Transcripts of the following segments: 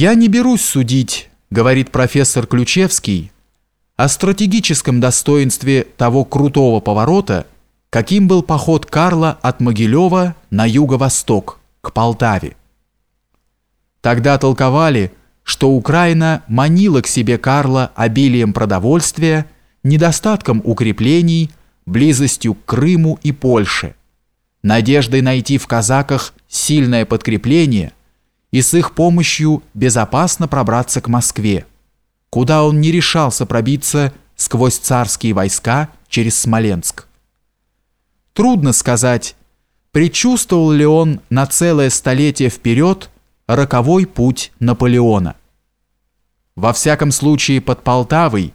«Я не берусь судить», — говорит профессор Ключевский, о стратегическом достоинстве того крутого поворота, каким был поход Карла от Могилева на юго-восток, к Полтаве. Тогда толковали, что Украина манила к себе Карла обилием продовольствия, недостатком укреплений, близостью к Крыму и Польше, надеждой найти в казаках сильное подкрепление и с их помощью безопасно пробраться к Москве, куда он не решался пробиться сквозь царские войска через Смоленск. Трудно сказать, предчувствовал ли он на целое столетие вперед роковой путь Наполеона. Во всяком случае под Полтавой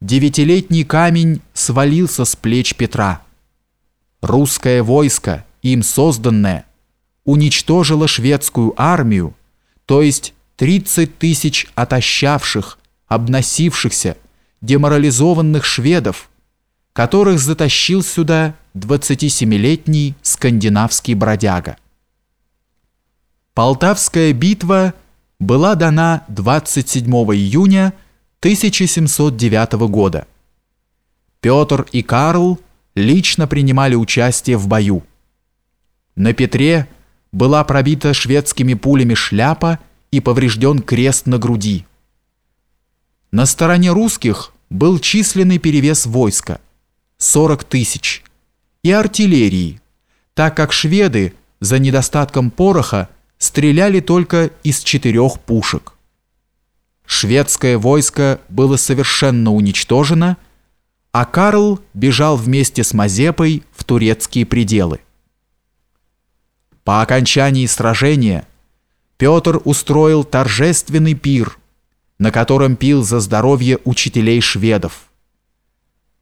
девятилетний камень свалился с плеч Петра. Русское войско, им созданное, уничтожило шведскую армию, то есть 30 тысяч отощавших, обносившихся, деморализованных шведов, которых затащил сюда 27-летний скандинавский бродяга. Полтавская битва была дана 27 июня 1709 года. Петр и Карл лично принимали участие в бою. На Петре была пробита шведскими пулями шляпа и поврежден крест на груди. На стороне русских был численный перевес войска – 40 тысяч, и артиллерии, так как шведы за недостатком пороха стреляли только из четырех пушек. Шведское войско было совершенно уничтожено, а Карл бежал вместе с Мазепой в турецкие пределы. По окончании сражения Петр устроил торжественный пир, на котором пил за здоровье учителей шведов.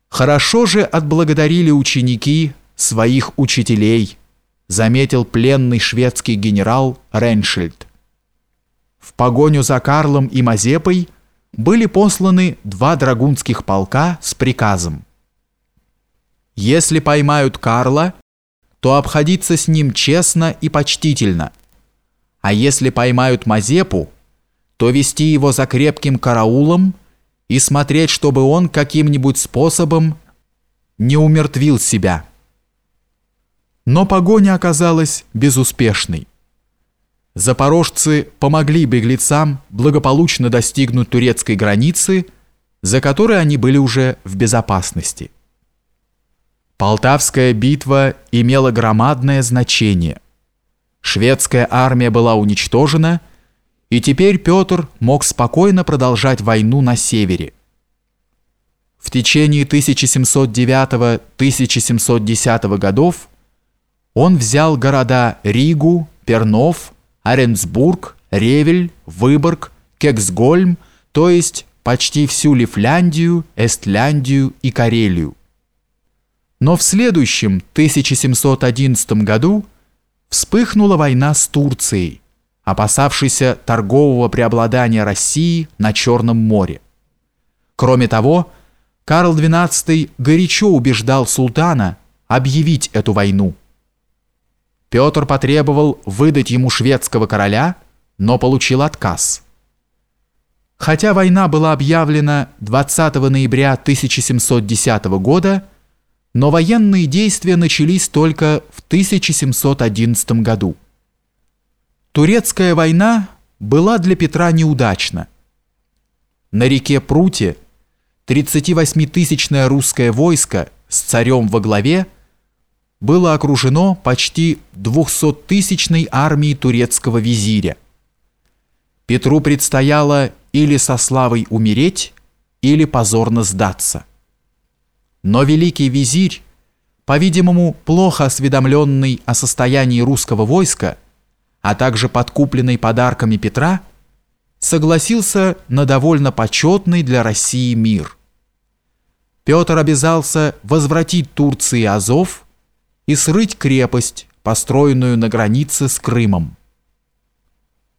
Хорошо же отблагодарили ученики своих учителей, заметил пленный шведский генерал Реншильд. В погоню за Карлом и Мазепой были посланы два драгунских полка с приказом. Если поймают Карла, то обходиться с ним честно и почтительно. А если поймают Мазепу, то вести его за крепким караулом и смотреть, чтобы он каким-нибудь способом не умертвил себя. Но погоня оказалась безуспешной. Запорожцы помогли беглецам благополучно достигнуть турецкой границы, за которой они были уже в безопасности. Полтавская битва имела громадное значение. Шведская армия была уничтожена, и теперь Петр мог спокойно продолжать войну на севере. В течение 1709-1710 годов он взял города Ригу, Пернов, Оренсбург, Ревель, Выборг, Кексгольм, то есть почти всю Лифляндию, Эстляндию и Карелию. Но в следующем 1711 году вспыхнула война с Турцией, опасавшейся торгового преобладания России на Черном море. Кроме того, Карл XII горячо убеждал султана объявить эту войну. Петр потребовал выдать ему шведского короля, но получил отказ. Хотя война была объявлена 20 ноября 1710 года, но военные действия начались только в 1711 году. Турецкая война была для Петра неудачна. На реке Пруте 38-тысячное русское войско с царем во главе было окружено почти 200-тысячной армией турецкого визиря. Петру предстояло или со славой умереть, или позорно сдаться. Но великий визирь, по-видимому, плохо осведомленный о состоянии русского войска, а также подкупленный подарками Петра, согласился на довольно почетный для России мир. Петр обязался возвратить Турции Азов и срыть крепость, построенную на границе с Крымом.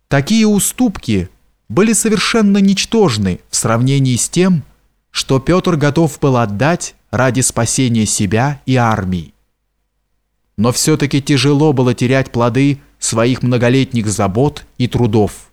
Такие уступки были совершенно ничтожны в сравнении с тем, что Петр готов был отдать ради спасения себя и армии. Но все-таки тяжело было терять плоды своих многолетних забот и трудов.